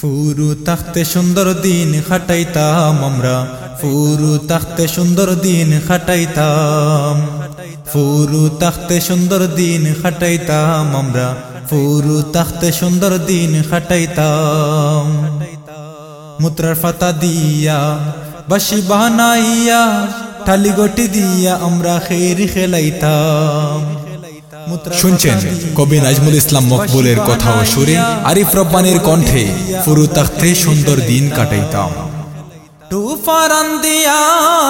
ফুরু তাখতে সুন্দর দিন খাটাইতাম আমরা। ফুরু তাখতে সুন্দর দিন খাটাইতাম। ফুরু তাখতে সুন্দর দিন খাটাইতাম আমরা। ফুরু তাখতে সুন্দর দিন খাটাইতাম। মুত্রার ফাতা দিয়া বাসি বানাইয়া, ঠালি গটি দিয়া আমরা খেরি খেলাইতাম। শুনছেন কবি নাজমুল ইসলাম মকবুলের কথা ও সুরে আরিফ রব্বানের কণ্ঠে ফুরু তাখতে সুন্দর দিন কাটাইতাম। টু ফারান দিয়া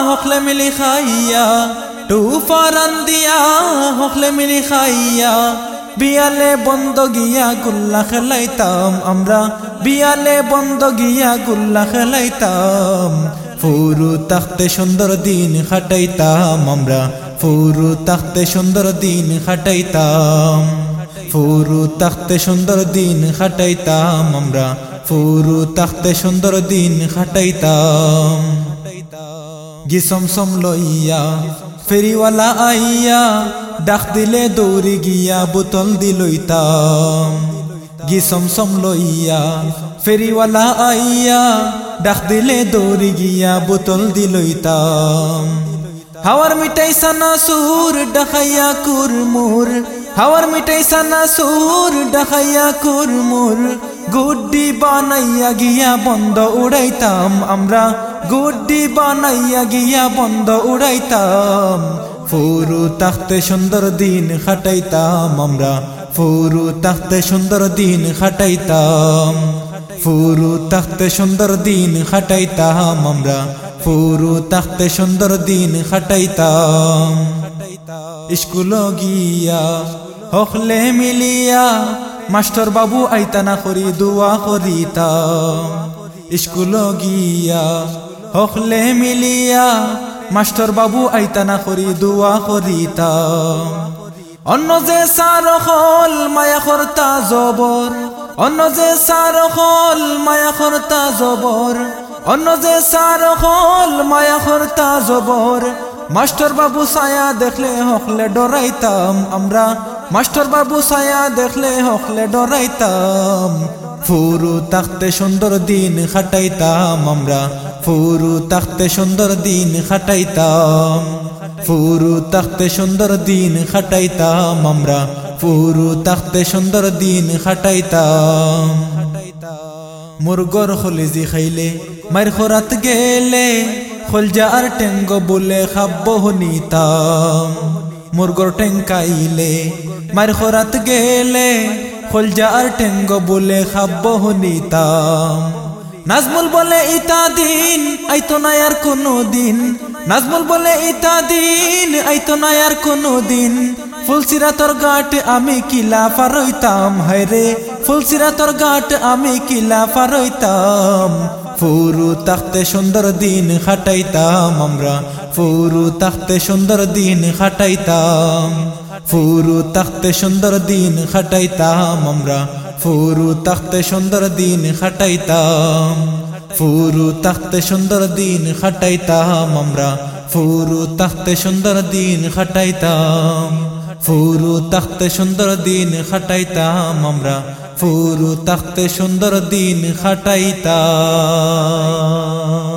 হকলে মিলি খাইয়া টু ফারান দিয়া হকলে মিলি খাইয়া, বিয়ালে বন্ধ গিয়া গুল্লা খেলাইতাম আমরা, বিয়ালে বন্ধ গিয়া গুল্লা খেলাইতাম। ফুরু তাখতে সুন্দর দিন খাটাইতাম আমরা ফুরু তাখতে সুন্দর দিন খাটাইতাম। ফুরু তাখতে সুন্দর দিন খাটাইতাম। আমরা ফুরু তাখতে সুন্দর দিন খাটাইতাম। গিসম সম লইয়া ফেরিওয়ালা আইয়া ডাক দিলে দৌড়ি গিয়া বোতল দিলইতাম গিসম সম লইয়া ফেরিওয়ালা আইয়া ডাক দিলে দৌড়ি গিয়া বোতল দিলইতাম হাওয়ার মিঠাই সানা সুর ডাকাইয়া কুরমুর। হাওয়ার মিঠাই সানা সুর ডাকাইয়া কুরমুর। গুড্ডি বানাইয়া গিয়া বন্ধ উড়াইতাম আমরা। গুড্ডি বানাইয়া গিয়া বন্ধ উড়াইতাম। ফুরু তাখতে সুন্দর দিন খাটাইতাম আমরা। ফুরু তাখতে সুন্দর দিন খাটাইতাম। ফুরু তাখতে সুন্দর দিন খাটাইতাম আমরা। ফুরু তাখতে সুন্দর দিন খাটাইতাম। স্কুল গিয়া হকলে মিলিয়া মাস্টার বাবু আইতানা করি, দুয়া করিতাম। স্কুল গিয়া হকলে মিলিয়া মাস্টার বাবু আইতানা করি, দুয়া করিতাম। অন্য যে সার হল মায়া কর্তা জবর অন্য যে সার হল মায়া কর্তা জবর অন্য যে সার হল মায়া কর্তা জবর। মাস্টার বাবু সায়া দেখলে হকলে ডরাইতাম আমরা। মাস্টার বাবু সায়া দেখলে হকলে ডরাইতাম। ফুরু তাকতে সুন্দর দিন খাটাইতাম আমরা। ফুরু তাখতে সুন্দর দিন খাটাইতাম। ফুরু তাখতে সুন্দর দিন খাটাইতাম আমরা। ফুরু তাখতে সুন্দর দিন খাটাইতাম। মুরগর খলিজি খাইলে মার খরাত গেলে খলজা আর টেঙ্গ বলে খাব্য নিতাম মুরগর টেঙ্কাইলে মার খরাত গেলে খলজা আর টেঙ্গ বলে খাব্য নিতাম নাজমুল বলে, ইতা দিন আইতো না আর কোনো দিন। নাজমুল বলে, ইতা দিন আইতো না আর কোনো দিন। ফুলসিরাতর গাট, আমি কিলা ফারইতাম হায়রে ফুলসিরাতর গাট, আমি কিলা ফারইতাম ফুরু তাখতে সুন্দর দিন খাটাইতাম আমরা। ফুরু তাখতে সুন্দর দিন খাটাইতাম। ফুরু তাখতে সুন্দর দিন খাটাইতাম আমরা। ফুরু তাখতে সুন্দর দিন খাটাইতাম। ফুরু তাখতে সুন্দর দিন খাটাইতাম আমরা। ফুরু তাখতে সুন্দর দিন খাটাইতাম। ফুরু তাখতে সুন্দর দিন খাটাইতাম আমরা। ফুরু তাখতে সুন্দর দিন খাটাইতাম।